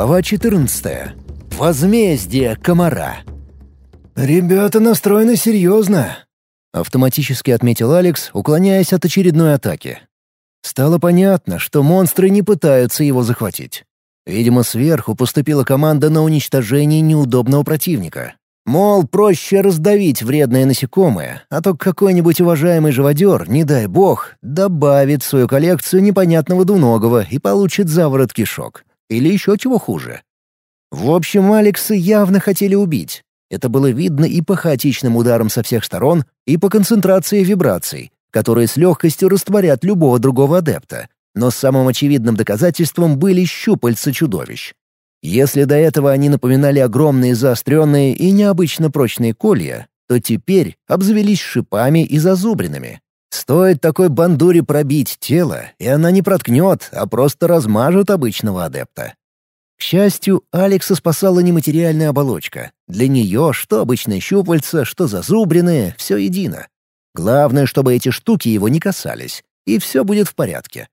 Глава 14. Возмездие комара. «Ребята настроены серьезно», — автоматически отметил Алекс, уклоняясь от очередной атаки. Стало понятно, что монстры не пытаются его захватить. Видимо, сверху поступила команда на уничтожение неудобного противника. Мол, проще раздавить вредное насекомое, а то какой-нибудь уважаемый живодер, не дай бог, добавит в свою коллекцию непонятного двуногого и получит заворот кишок. Или еще чего хуже. В общем, Алекса явно хотели убить. Это было видно и по хаотичным ударам со всех сторон, и по концентрации вибраций, которые с легкостью растворят любого другого адепта. Но самым очевидным доказательством были щупальца чудовищ. Если до этого они напоминали огромные заостренные и необычно прочные колья, то теперь обзавелись шипами и зазубринами. Стоит такой бандуре пробить тело, и она не проткнет, а просто размажет обычного адепта. К счастью, Алекса спасала нематериальная оболочка. Для нее что обычные щупальца, что зазубренные — все едино. Главное, чтобы эти штуки его не касались, и все будет в порядке.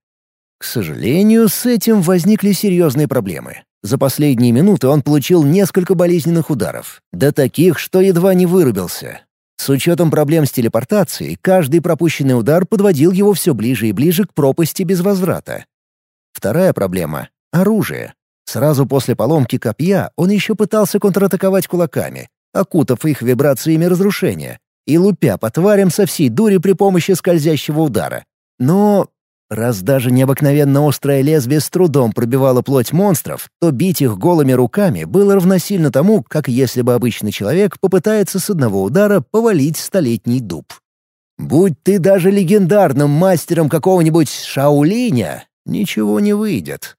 К сожалению, с этим возникли серьезные проблемы. За последние минуты он получил несколько болезненных ударов, до таких, что едва не вырубился, с учетом проблем с телепортацией, каждый пропущенный удар подводил его все ближе и ближе к пропасти без возврата. Вторая проблема — оружие. Сразу после поломки копья он еще пытался контратаковать кулаками, окутав их вибрациями разрушения, и лупя по тварям со всей дури при помощи скользящего удара. Но Раз даже необыкновенно острое лезвие с трудом пробивало плоть монстров, то бить их голыми руками было равносильно тому, как если бы обычный человек попытается с одного удара повалить столетний дуб. Будь ты даже легендарным мастером какого-нибудь Шаулиня, ничего не выйдет.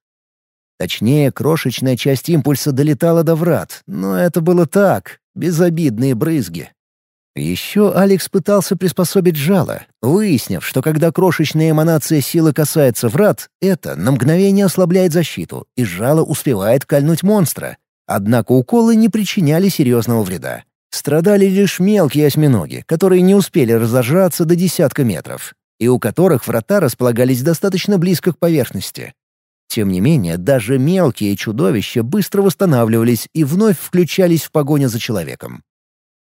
Точнее, крошечная часть импульса долетала до врат, но это было так, безобидные брызги. Еще Алекс пытался приспособить жало, выяснив, что когда крошечная эманация силы касается врат, это на мгновение ослабляет защиту, и жало успевает кольнуть монстра. Однако уколы не причиняли серьезного вреда. Страдали лишь мелкие осьминоги, которые не успели разожраться до десятка метров, и у которых врата располагались достаточно близко к поверхности. Тем не менее, даже мелкие чудовища быстро восстанавливались и вновь включались в погоню за человеком.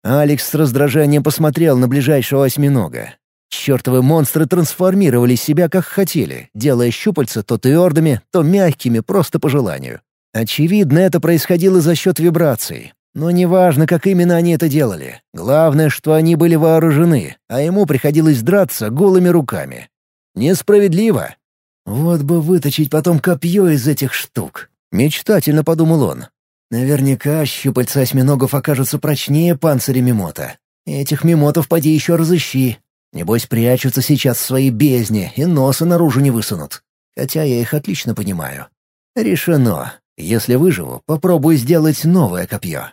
Алекс с раздражением посмотрел на ближайшего осьминога. Чёртовы монстры трансформировали себя как хотели, делая щупальца то твердыми, то мягкими, просто по желанию. Очевидно, это происходило за счет вибраций. Но неважно, как именно они это делали. Главное, что они были вооружены, а ему приходилось драться голыми руками. Несправедливо. Вот бы выточить потом копье из этих штук. Мечтательно подумал он. Наверняка щупальца осьминогов окажутся прочнее панциря мимота. Этих мимотов поди еще разыщи. Небось, прячутся сейчас в своей бездне и носа наружу не высунут. Хотя я их отлично понимаю. Решено. Если выживу, попробую сделать новое копье.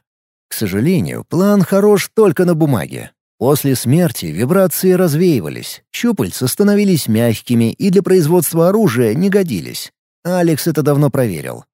К сожалению, план хорош только на бумаге. После смерти вибрации развеивались, щупальца становились мягкими и для производства оружия не годились. Алекс это давно проверил.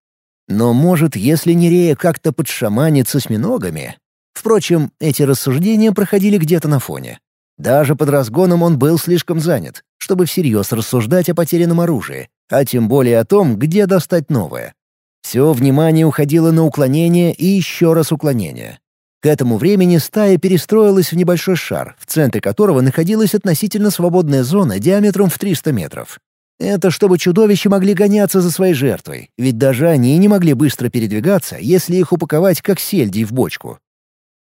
Но, может, если Нерея как-то подшаманится с миногами? Впрочем, эти рассуждения проходили где-то на фоне. Даже под разгоном он был слишком занят, чтобы всерьез рассуждать о потерянном оружии, а тем более о том, где достать новое. Все внимание уходило на уклонение и еще раз уклонение. К этому времени стая перестроилась в небольшой шар, в центре которого находилась относительно свободная зона диаметром в 300 метров. Это чтобы чудовища могли гоняться за своей жертвой, ведь даже они не могли быстро передвигаться, если их упаковать как сельди в бочку.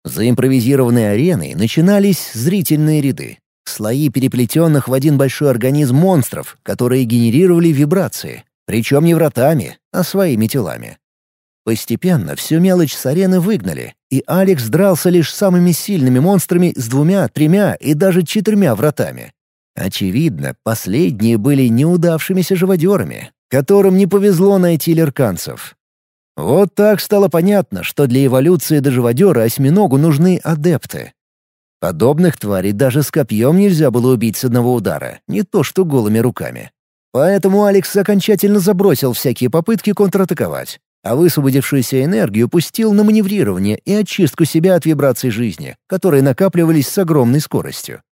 За импровизированной ареной начинались зрительные ряды. Слои переплетенных в один большой организм монстров, которые генерировали вибрации, причем не вратами, а своими телами. Постепенно всю мелочь с арены выгнали, и Алекс дрался лишь самыми сильными монстрами с двумя, тремя и даже четырьмя вратами. Очевидно, последние были неудавшимися живодерами, которым не повезло найти лерканцев. Вот так стало понятно, что для эволюции до живодера осьминогу нужны адепты. Подобных тварей даже с копьем нельзя было убить с одного удара, не то что голыми руками. Поэтому Алекс окончательно забросил всякие попытки контратаковать, а высвободившуюся энергию пустил на маневрирование и очистку себя от вибраций жизни, которые накапливались с огромной скоростью.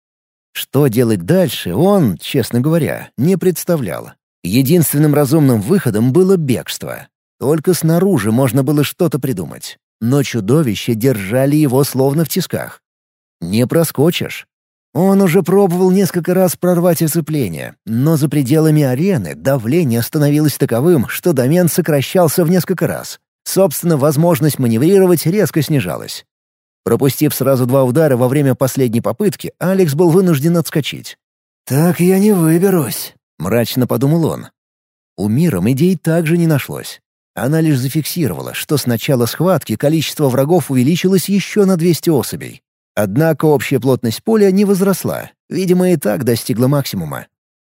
Что делать дальше, он, честно говоря, не представлял. Единственным разумным выходом было бегство. Только снаружи можно было что-то придумать. Но чудовища держали его словно в тисках. Не проскочишь. Он уже пробовал несколько раз прорвать оцепление, но за пределами арены давление становилось таковым, что домен сокращался в несколько раз. Собственно, возможность маневрировать резко снижалась. Пропустив сразу два удара во время последней попытки, Алекс был вынужден отскочить. «Так я не выберусь», — мрачно подумал он. У Миром идей также не нашлось. Она лишь зафиксировала, что с начала схватки количество врагов увеличилось еще на 200 особей. Однако общая плотность поля не возросла, видимо, и так достигла максимума.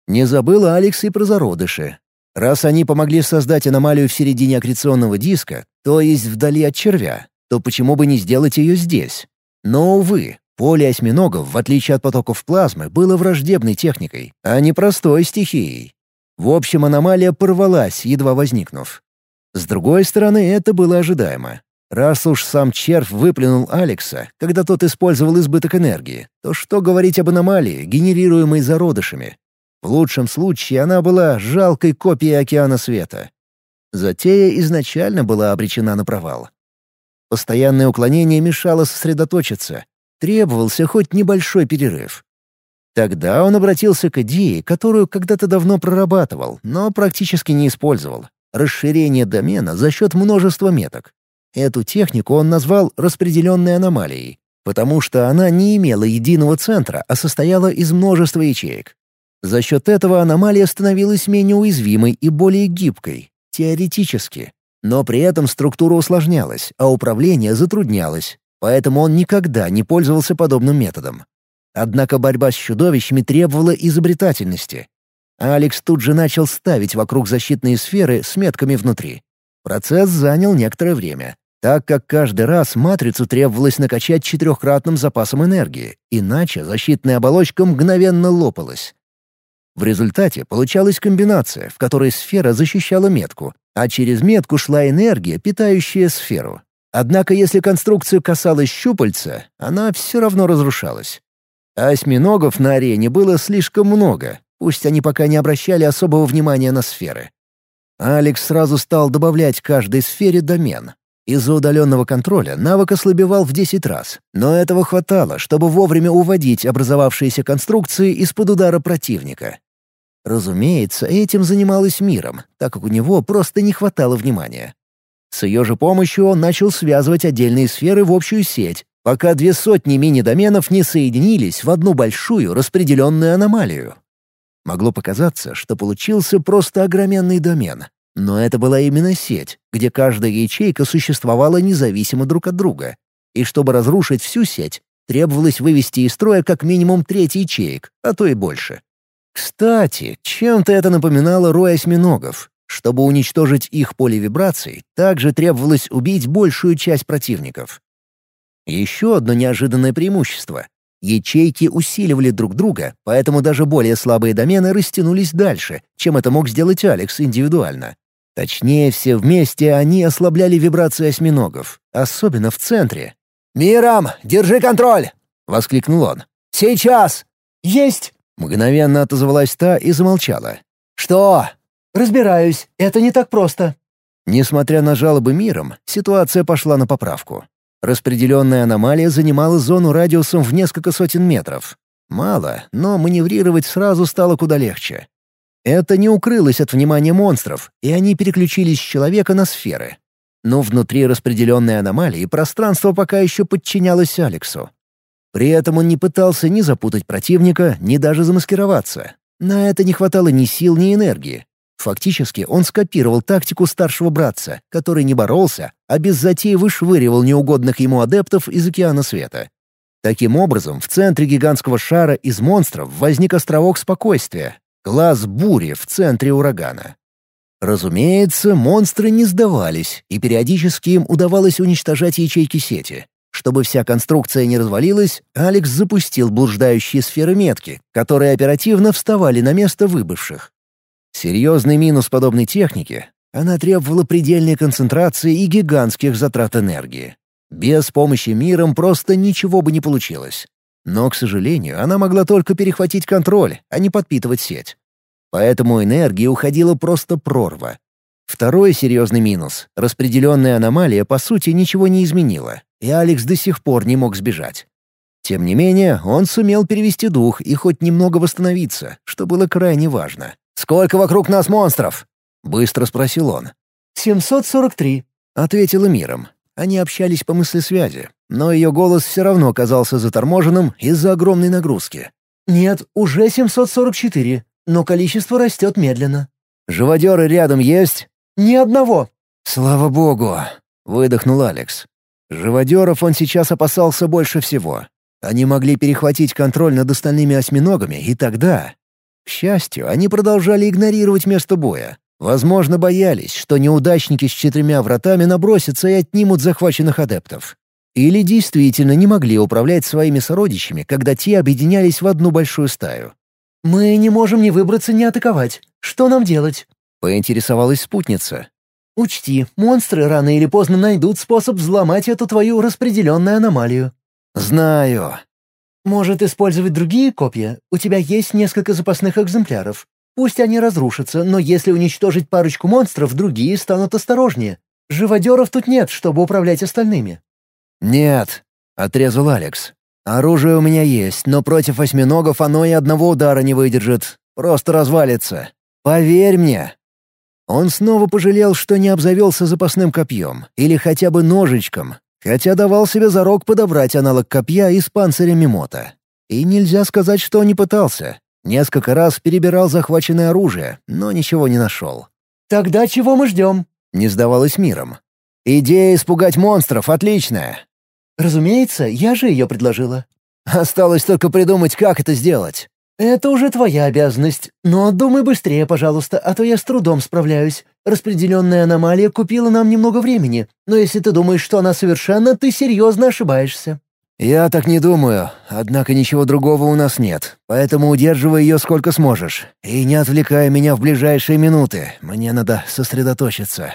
Не забыла Алекс и про зародыши. Раз они помогли создать аномалию в середине аккреционного диска, то есть вдали от червя, то почему бы не сделать ее здесь? Но, увы, поле осьминогов, в отличие от потоков плазмы, было враждебной техникой, а не простой стихией. В общем, аномалия порвалась, едва возникнув. С другой стороны, это было ожидаемо. Раз уж сам червь выплюнул Алекса, когда тот использовал избыток энергии, то что говорить об аномалии, генерируемой зародышами? В лучшем случае она была жалкой копией океана света. Затея изначально была обречена на провал. Постоянное уклонение мешало сосредоточиться. Требовался хоть небольшой перерыв. Тогда он обратился к идее, которую когда-то давно прорабатывал, но практически не использовал. Расширение домена за счет множества меток. Эту технику он назвал распределенной аномалией, потому что она не имела единого центра, а состояла из множества ячеек. За счет этого аномалия становилась менее уязвимой и более гибкой, теоретически. Но при этом структура усложнялась, а управление затруднялось, поэтому он никогда не пользовался подобным методом. Однако борьба с чудовищами требовала изобретательности. Алекс тут же начал ставить вокруг защитные сферы с метками внутри. Процесс занял некоторое время так как каждый раз матрицу требовалось накачать четырехкратным запасом энергии, иначе защитная оболочка мгновенно лопалась. В результате получалась комбинация, в которой сфера защищала метку, а через метку шла энергия, питающая сферу. Однако если конструкцию касалась щупальца, она все равно разрушалась. А осьминогов на арене было слишком много, пусть они пока не обращали особого внимания на сферы. Алекс сразу стал добавлять каждой сфере домен, из-за удаленного контроля навык ослабевал в 10 раз, но этого хватало, чтобы вовремя уводить образовавшиеся конструкции из-под удара противника. Разумеется, этим занималась миром, так как у него просто не хватало внимания. С ее же помощью он начал связывать отдельные сферы в общую сеть, пока две сотни мини-доменов не соединились в одну большую распределенную аномалию. Могло показаться, что получился просто огроменный домен, но это была именно сеть, где каждая ячейка существовала независимо друг от друга. И чтобы разрушить всю сеть, требовалось вывести из строя как минимум треть ячеек, а то и больше. Кстати, чем-то это напоминало рой осьминогов. Чтобы уничтожить их поле вибраций, также требовалось убить большую часть противников. Еще одно неожиданное преимущество. Ячейки усиливали друг друга, поэтому даже более слабые домены растянулись дальше, чем это мог сделать Алекс индивидуально. Точнее, все вместе они ослабляли вибрации осьминогов, особенно в центре. «Мирам, держи контроль!» — воскликнул он. «Сейчас!» «Есть!» — мгновенно отозвалась та и замолчала. «Что?» «Разбираюсь, это не так просто». Несмотря на жалобы миром, ситуация пошла на поправку. Распределенная аномалия занимала зону радиусом в несколько сотен метров. Мало, но маневрировать сразу стало куда легче. Это не укрылось от внимания монстров, и они переключились с человека на сферы. Но внутри распределенной аномалии пространство пока еще подчинялось Алексу. При этом он не пытался ни запутать противника, ни даже замаскироваться. На это не хватало ни сил, ни энергии. Фактически он скопировал тактику старшего братца, который не боролся, а без затей вышвыривал неугодных ему адептов из океана света. Таким образом, в центре гигантского шара из монстров возник островок спокойствия, Глаз бури в центре урагана. Разумеется, монстры не сдавались, и периодически им удавалось уничтожать ячейки сети. Чтобы вся конструкция не развалилась, Алекс запустил блуждающие сферы метки, которые оперативно вставали на место выбывших. Серьезный минус подобной техники — она требовала предельной концентрации и гигантских затрат энергии. Без помощи миром просто ничего бы не получилось. Но, к сожалению, она могла только перехватить контроль, а не подпитывать сеть. Поэтому энергии уходила просто прорва. Второй серьезный минус — распределенная аномалия по сути ничего не изменила, и Алекс до сих пор не мог сбежать. Тем не менее, он сумел перевести дух и хоть немного восстановиться, что было крайне важно. «Сколько вокруг нас монстров?» — быстро спросил он. «743», — ответила миром. Они общались по мыслесвязи, но ее голос все равно казался заторможенным из-за огромной нагрузки. «Нет, уже 744, но количество растет медленно». «Живодеры рядом есть?» «Ни одного». «Слава богу!» — выдохнул Алекс. Живодеров он сейчас опасался больше всего. Они могли перехватить контроль над остальными осьминогами, и тогда... К счастью, они продолжали игнорировать место боя. Возможно, боялись, что неудачники с четырьмя вратами набросятся и отнимут захваченных адептов. Или действительно не могли управлять своими сородичами, когда те объединялись в одну большую стаю. «Мы не можем ни выбраться, ни атаковать. Что нам делать?» — поинтересовалась спутница. «Учти, монстры рано или поздно найдут способ взломать эту твою распределенную аномалию». «Знаю». «Может использовать другие копья? У тебя есть несколько запасных экземпляров. Пусть они разрушатся, но если уничтожить парочку монстров, другие станут осторожнее. Живодеров тут нет, чтобы управлять остальными». «Нет», — отрезал Алекс. «Оружие у меня есть, но против осьминогов оно и одного удара не выдержит. Просто развалится. Поверь мне». Он снова пожалел, что не обзавелся запасным копьем или хотя бы ножичком, хотя давал себе зарок подобрать аналог копья из панциря Мимота. И нельзя сказать, что не пытался. Несколько раз перебирал захваченное оружие, но ничего не нашел. «Тогда чего мы ждем?» — не сдавалось миром. «Идея испугать монстров отличная!» «Разумеется, я же ее предложила». «Осталось только придумать, как это сделать». «Это уже твоя обязанность. Но думай быстрее, пожалуйста, а то я с трудом справляюсь. Распределенная аномалия купила нам немного времени, но если ты думаешь, что она совершенна, ты серьезно ошибаешься». «Я так не думаю, однако ничего другого у нас нет, поэтому удерживай ее сколько сможешь. И не отвлекай меня в ближайшие минуты, мне надо сосредоточиться».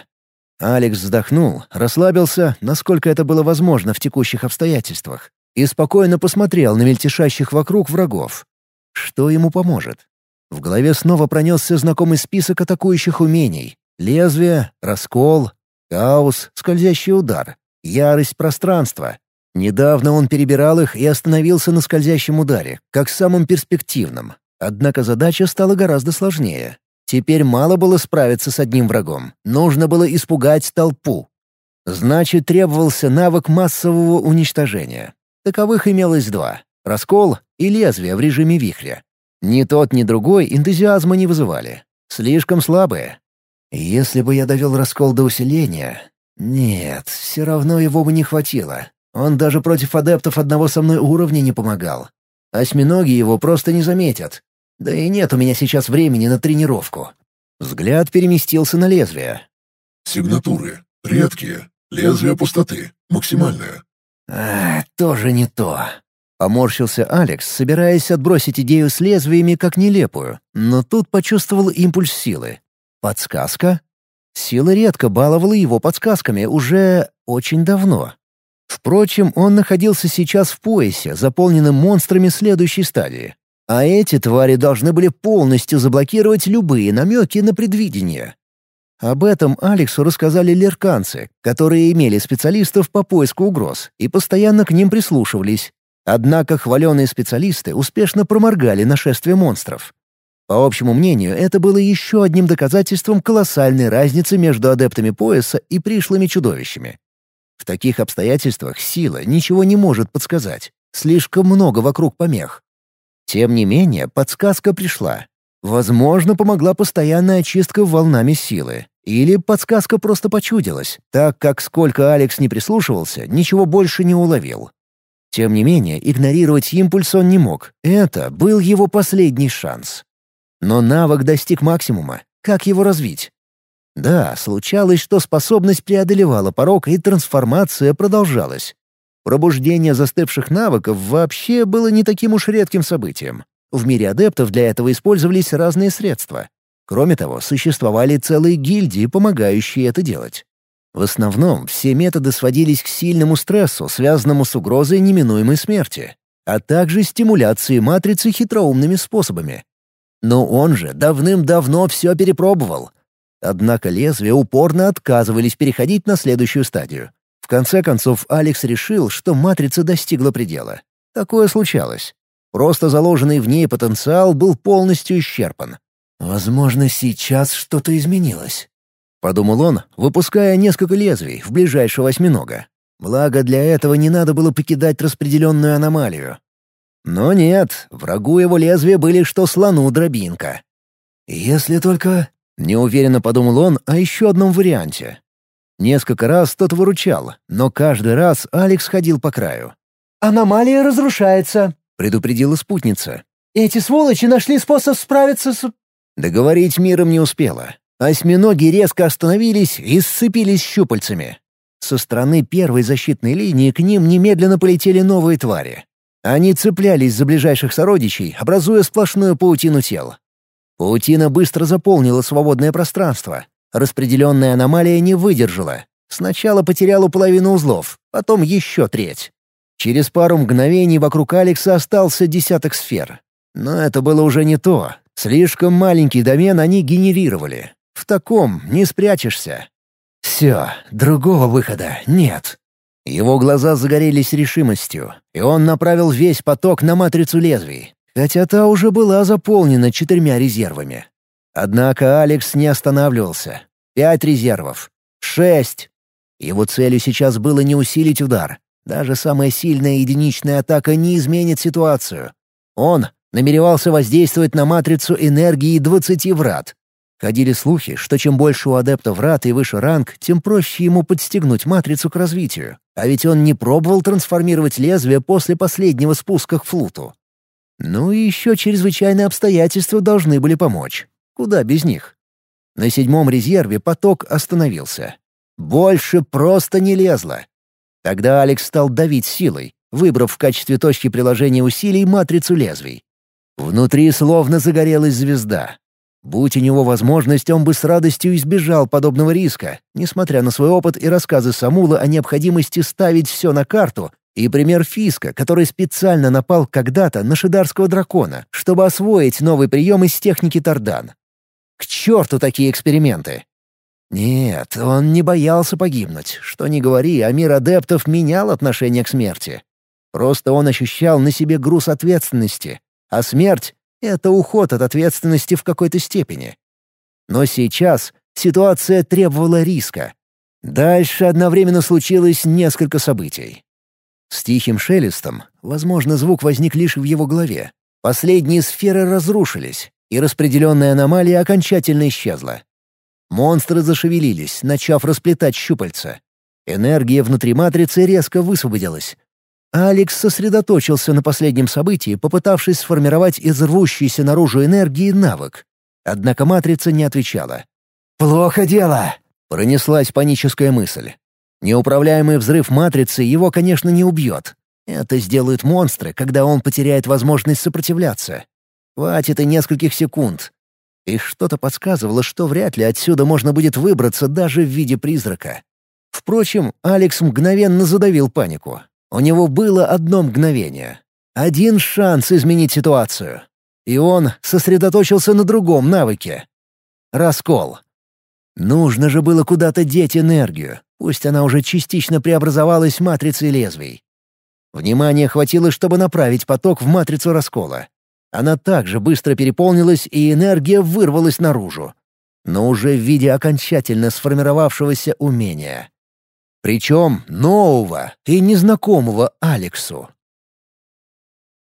Алекс вздохнул, расслабился, насколько это было возможно в текущих обстоятельствах, и спокойно посмотрел на мельтешащих вокруг врагов. Что ему поможет? В голове снова пронесся знакомый список атакующих умений. Лезвие, раскол, хаос, скользящий удар, ярость пространства. Недавно он перебирал их и остановился на скользящем ударе, как самом перспективном. Однако задача стала гораздо сложнее. Теперь мало было справиться с одним врагом, нужно было испугать толпу. Значит, требовался навык массового уничтожения. Таковых имелось два — раскол и лезвие в режиме вихря. Ни тот, ни другой энтузиазма не вызывали. Слишком слабые. Если бы я довел раскол до усиления... Нет, все равно его бы не хватило. Он даже против адептов одного со мной уровня не помогал. Осьминоги его просто не заметят. Да и нет у меня сейчас времени на тренировку. Взгляд переместился на лезвие. Сигнатуры. Редкие. Лезвие пустоты. Максимальное. А, тоже не то. Поморщился Алекс, собираясь отбросить идею с лезвиями как нелепую, но тут почувствовал импульс силы. Подсказка? Сила редко баловала его подсказками уже очень давно. Впрочем, он находился сейчас в поясе, заполненном монстрами следующей стадии. А эти твари должны были полностью заблокировать любые намеки на предвидение. Об этом Алексу рассказали лерканцы, которые имели специалистов по поиску угроз и постоянно к ним прислушивались. Однако хваленые специалисты успешно проморгали нашествие монстров. По общему мнению, это было еще одним доказательством колоссальной разницы между адептами пояса и пришлыми чудовищами. В таких обстоятельствах сила ничего не может подсказать. Слишком много вокруг помех. Тем не менее, подсказка пришла. Возможно, помогла постоянная очистка волнами силы. Или подсказка просто почудилась, так как сколько Алекс не прислушивался, ничего больше не уловил. Тем не менее, игнорировать импульс он не мог. Это был его последний шанс. Но навык достиг максимума. Как его развить? Да, случалось, что способность преодолевала порог, и трансформация продолжалась. Пробуждение застывших навыков вообще было не таким уж редким событием. В мире адептов для этого использовались разные средства. Кроме того, существовали целые гильдии, помогающие это делать. В основном все методы сводились к сильному стрессу, связанному с угрозой неминуемой смерти, а также стимуляции матрицы хитроумными способами. Но он же давным-давно все перепробовал. Однако лезвия упорно отказывались переходить на следующую стадию. В конце концов, Алекс решил, что матрица достигла предела. Такое случалось. Просто заложенный в ней потенциал был полностью исчерпан. «Возможно, сейчас что-то изменилось», — подумал он, выпуская несколько лезвий в ближайшего осьминога. Благо, для этого не надо было покидать распределенную аномалию. Но нет, врагу его лезвия были что слону дробинка. «Если только...» — неуверенно подумал он о еще одном варианте. Несколько раз тот выручал, но каждый раз Алекс ходил по краю. «Аномалия разрушается», — предупредила спутница. «Эти сволочи нашли способ справиться с...» Договорить миром не успела. Осьминоги резко остановились и сцепились щупальцами. Со стороны первой защитной линии к ним немедленно полетели новые твари. Они цеплялись за ближайших сородичей, образуя сплошную паутину тел. Паутина быстро заполнила свободное пространство. Распределенная аномалия не выдержала. Сначала потеряла половину узлов, потом еще треть. Через пару мгновений вокруг Алекса остался десяток сфер. Но это было уже не то. Слишком маленький домен они генерировали. В таком не спрячешься. Все, другого выхода нет. Его глаза загорелись решимостью, и он направил весь поток на матрицу лезвий, хотя та уже была заполнена четырьмя резервами. Однако Алекс не останавливался. Пять резервов. Шесть. Его целью сейчас было не усилить удар. Даже самая сильная единичная атака не изменит ситуацию. Он намеревался воздействовать на матрицу энергии двадцати врат. Ходили слухи, что чем больше у адепта врат и выше ранг, тем проще ему подстегнуть матрицу к развитию. А ведь он не пробовал трансформировать лезвие после последнего спуска к флуту. Ну и еще чрезвычайные обстоятельства должны были помочь. Куда без них? На седьмом резерве поток остановился. Больше просто не лезло. Тогда Алекс стал давить силой, выбрав в качестве точки приложения усилий матрицу лезвий. Внутри словно загорелась звезда. Будь у него возможность, он бы с радостью избежал подобного риска, несмотря на свой опыт и рассказы Самула о необходимости ставить все на карту, и пример Фиска, который специально напал когда-то на шидарского дракона, чтобы освоить новый прием из техники Тардан. К черту такие эксперименты! Нет, он не боялся погибнуть. Что ни говори, а мир адептов менял отношение к смерти. Просто он ощущал на себе груз ответственности, а смерть — это уход от ответственности в какой-то степени. Но сейчас ситуация требовала риска. Дальше одновременно случилось несколько событий. С тихим шелестом, возможно, звук возник лишь в его голове, последние сферы разрушились, и распределенная аномалия окончательно исчезла. Монстры зашевелились, начав расплетать щупальца. Энергия внутри матрицы резко высвободилась, Алекс сосредоточился на последнем событии, попытавшись сформировать из рвущейся наружу энергии навык. Однако матрица не отвечала. «Плохо дело!» — пронеслась паническая мысль. Неуправляемый взрыв матрицы его, конечно, не убьет. Это сделают монстры, когда он потеряет возможность сопротивляться. Хватит и нескольких секунд. И что-то подсказывало, что вряд ли отсюда можно будет выбраться даже в виде призрака. Впрочем, Алекс мгновенно задавил панику. У него было одно мгновение. Один шанс изменить ситуацию. И он сосредоточился на другом навыке. Раскол. Нужно же было куда-то деть энергию, пусть она уже частично преобразовалась матрицей лезвий. Внимания хватило, чтобы направить поток в матрицу раскола. Она также быстро переполнилась, и энергия вырвалась наружу. Но уже в виде окончательно сформировавшегося умения. Причем нового и незнакомого Алексу.